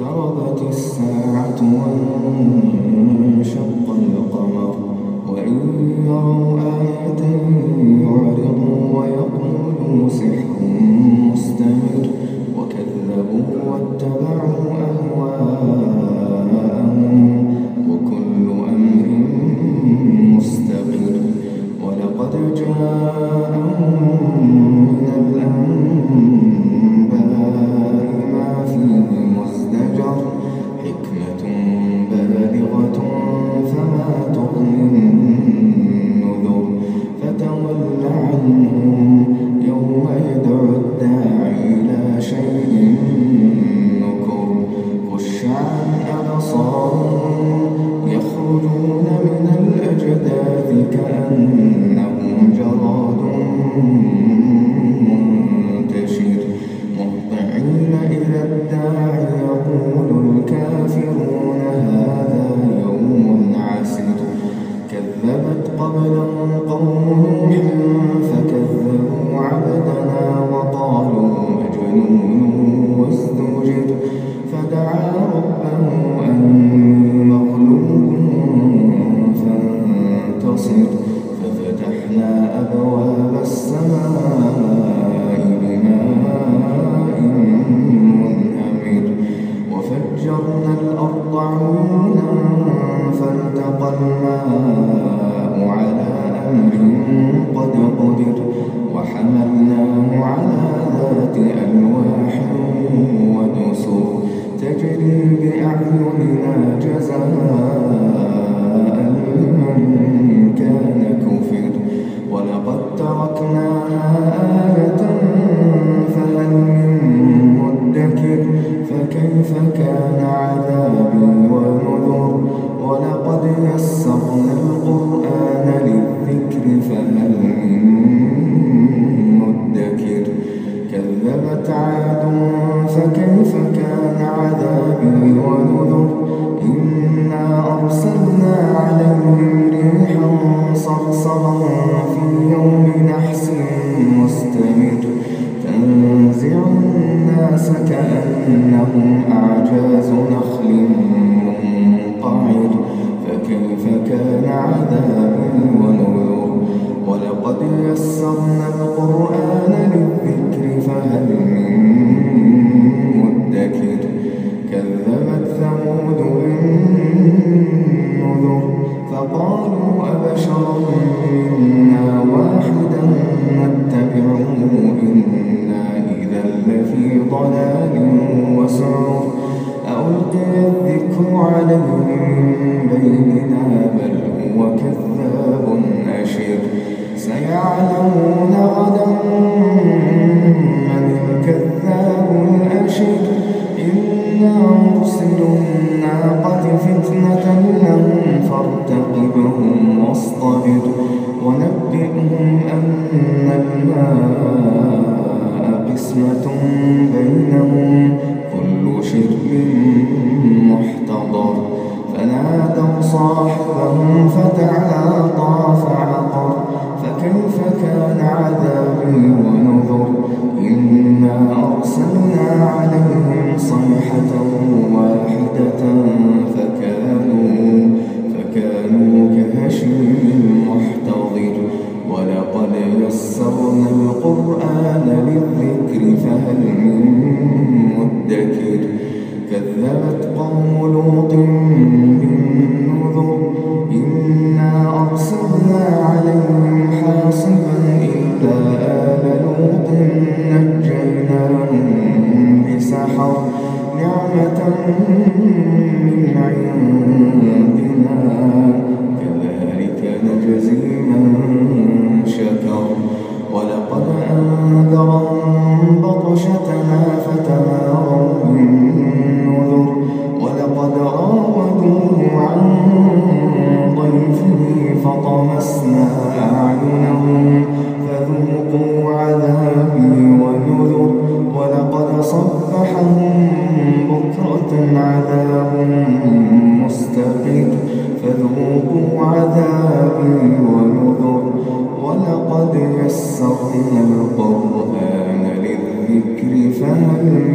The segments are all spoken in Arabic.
اقتربت الساعة وانشق القمر وإن يروا آية يعرضوا ويقولوا سحر مستمر وكذب يوم نحس مستمر تنزع الناس كأنهم أعجاز نخل منقعر فكيف كان عذاب عذاب أشر سيعلمون غدا من الكذاب الأشر إنا مرسل الناقة فتنة لهم فارتقبهم واصطبر. ونبئهم أن الماء قسمة بعضهم فتعاطى فعلا عذاب مستقر فذوقوا عذابي ونذر. ولقد يسرنا القرآن للذكر فهل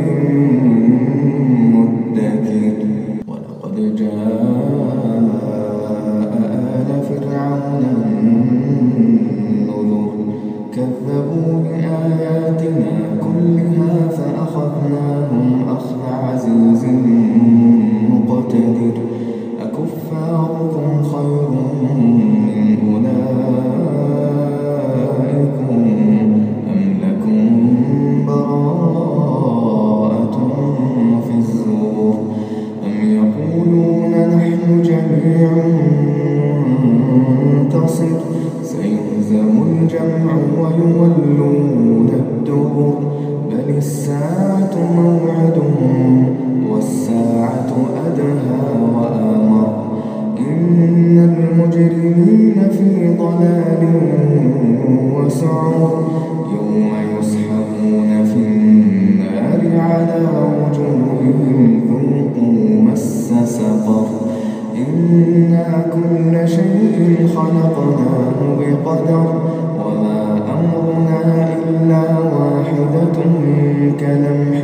كلمح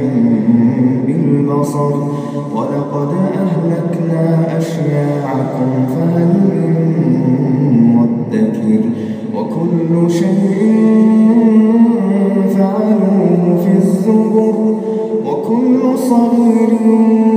بالبصر ولقد أهلكنا أشياعكم فهل مدكر وكل شيء فعلوه في الزبر وكل صغير